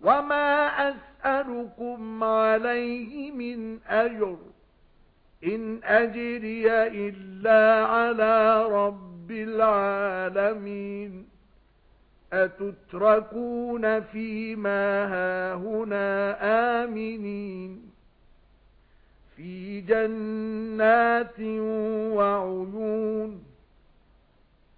وَمَا أَسْأَلُكُمْ عَلَيْهِ مِنْ أَجْرٍ إِنْ أَجْرِيَ إِلَّا عَلَى رَبِّ الْعَالَمِينَ أَتُتْرَكُونَ فِي مَا هَاهُنَا آمِنِينَ فِي جَنَّاتٍ وَعُيُونٍ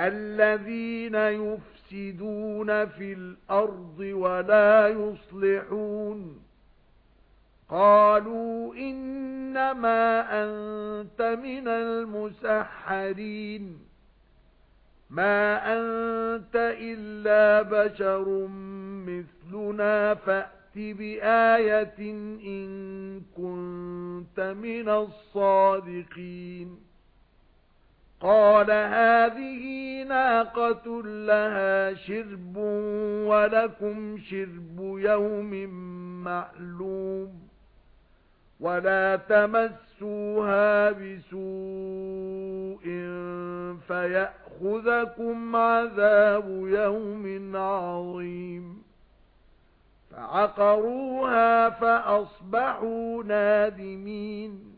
الَّذِينَ يُفْسِدُونَ فِي الْأَرْضِ وَلَا يُصْلِحُونَ. قَالُوا إِنَّمَا أَنْتَ مِنَ الْمُسَحَّرِينَ. مَا أَنْتَ إِلَّا بَشَرٌ مِثْلُنَا فَأْتِ بِآيَةٍ إِن كُنتَ مِنَ الصَّادِقِينَ. قَالَ هَذِهِ نَاقَةٌ لَهَا شِرْبٌ وَلَكُمْ شِرْبُ يَوْمٍ مَّعْلُومٍ وَلَا تَمَسُّوهَا بِسُوءٍ فَيَأْخُذَكُمْ عَذَابُ يَوْمٍ عَظِيمٍ فَعَقَرُوهَا فَأَصْبَحُوا نَادِمِينَ